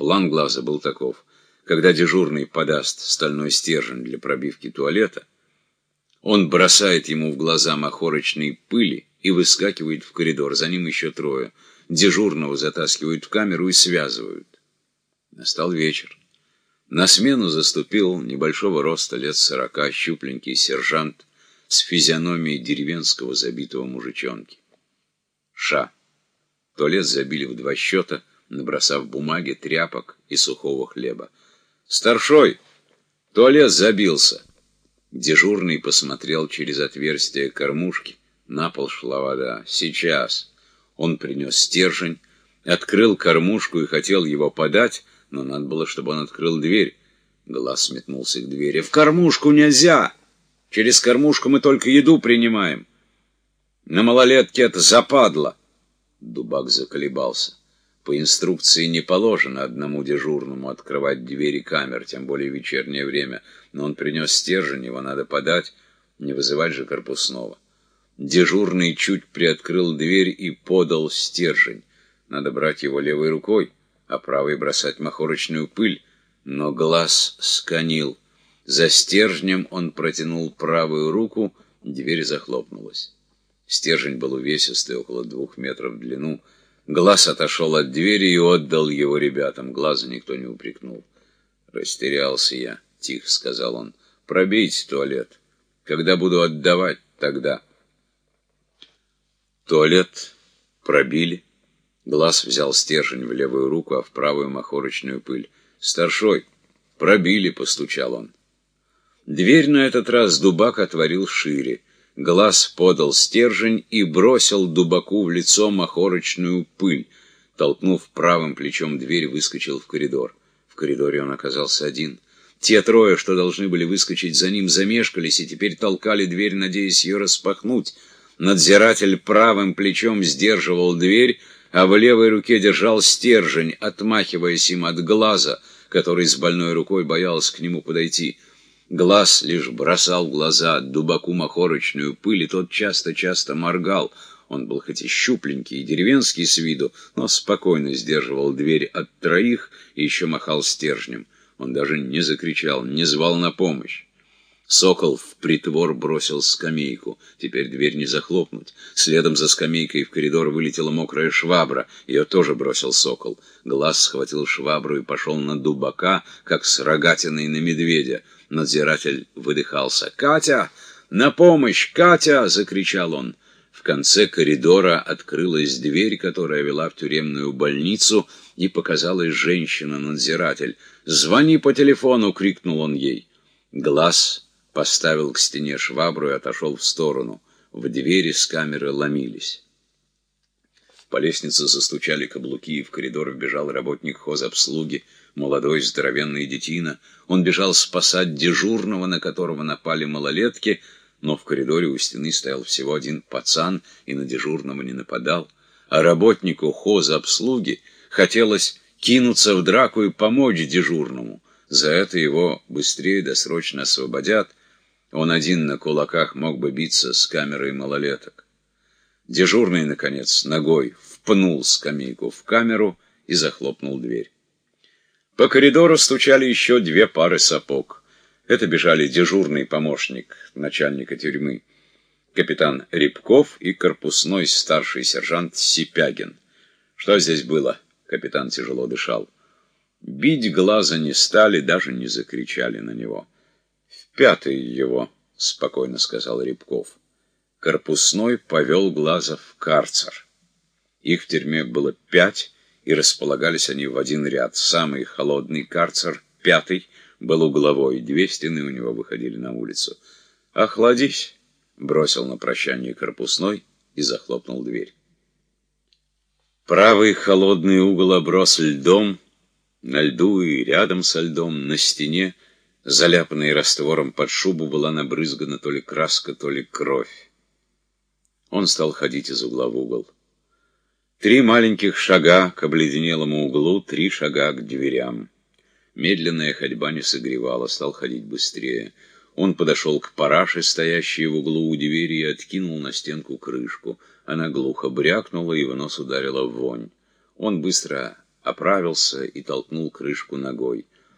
План глаза был таков. Когда дежурный подаст стальной стержень для пробивки туалета, он бросает ему в глаза махорочной пыли и выскакивает в коридор. За ним еще трое. Дежурного затаскивают в камеру и связывают. Настал вечер. На смену заступил небольшого роста лет сорока щупленький сержант с физиономией деревенского забитого мужичонки. Ша. Туалет забили в два счета, набросав бумаги, тряпок и сухого хлеба. «Старшой! Туалет забился!» Дежурный посмотрел через отверстие кормушки. На пол шла вода. «Сейчас!» Он принес стержень, открыл кормушку и хотел его подать, но надо было, чтобы он открыл дверь. Глаз метнулся к двери. «В кормушку нельзя! Через кормушку мы только еду принимаем. На малолетке это западло!» Дубак заколебался. По инструкции не положено одному дежурному открывать двери камер, тем более в вечернее время. Но он принес стержень, его надо подать, не вызывать же корпусного. Дежурный чуть приоткрыл дверь и подал стержень. Надо брать его левой рукой а правой бросать махорочную пыль, но глаз сканил. За стержнем он протянул правую руку, дверь захлопнулась. Стержень был увесистый, около двух метров в длину. Глаз отошел от двери и отдал его ребятам. Глаза никто не упрекнул. «Растерялся я», — тихо сказал он. «Пробейте туалет. Когда буду отдавать, тогда». Туалет пробили. Глаз взял стержень в левую руку, а в правую махорочную пыль. «Старшой! Пробили!» — постучал он. Дверь на этот раз Дубак отворил шире. Глаз подал стержень и бросил Дубаку в лицо махорочную пыль. Толкнув правым плечом дверь, выскочил в коридор. В коридоре он оказался один. Те трое, что должны были выскочить за ним, замешкались и теперь толкали дверь, надеясь ее распахнуть. Надзиратель правым плечом сдерживал дверь, а в левой руке держал стержень, отмахиваясь им от глаза, который с больной рукой боялся к нему подойти. Глаз лишь бросал в глаза дубаку махорочную пыль, и тот часто-часто моргал. Он был хоть и щупленький, и деревенский с виду, но спокойно сдерживал дверь от троих и еще махал стержнем. Он даже не закричал, не звал на помощь. Сокол в притвор бросил скамейку. Теперь дверь не захлопнуть. Следом за скамейкой в коридор вылетела мокрая швабра. Ее тоже бросил сокол. Глаз схватил швабру и пошел на дубака, как с рогатиной на медведя. Надзиратель выдыхался. «Катя! На помощь! Катя!» — закричал он. В конце коридора открылась дверь, которая вела в тюремную больницу, и показалась женщина-надзиратель. «Звони по телефону!» — крикнул он ей. Глаз поставил к стене швабру и отошел в сторону. В двери с камеры ломились. По лестнице застучали каблуки, и в коридор вбежал работник хозобслуги, молодой здоровенный детина. Он бежал спасать дежурного, на которого напали малолетки, но в коридоре у стены стоял всего один пацан и на дежурного не нападал. А работнику хозобслуги хотелось кинуться в драку и помочь дежурному. За это его быстрее досрочно освободят, он один на кулаках мог бы биться с камерой малолеток. Дежурный, наконец, ногой впнул скамейку в камеру и захлопнул дверь. По коридору стучали еще две пары сапог. Это бежали дежурный помощник начальника тюрьмы, капитан Рябков и корпусной старший сержант Сипягин. Что здесь было? Капитан тяжело дышал. Бить глаза не стали, даже не закричали на него пятый его, — спокойно сказал Рябков. Корпусной повел глаза в карцер. Их в тюрьме было пять, и располагались они в один ряд. Самый холодный карцер, пятый, был угловой, две стены у него выходили на улицу. «Охладись!» — бросил на прощание корпусной и захлопнул дверь. Правый холодный угол оброс льдом, на льду и рядом со льдом, на стене — Заляпанной раствором под шубу была набрызгана то ли краска, то ли кровь. Он стал ходить из угла в угол. Три маленьких шага к обледенелому углу, три шага к дверям. Медленная ходьба не согревала, стал ходить быстрее. Он подошел к параше, стоящей в углу у двери, и откинул на стенку крышку. Она глухо брякнула, и в нос ударила вонь. Он быстро оправился и толкнул крышку ногой.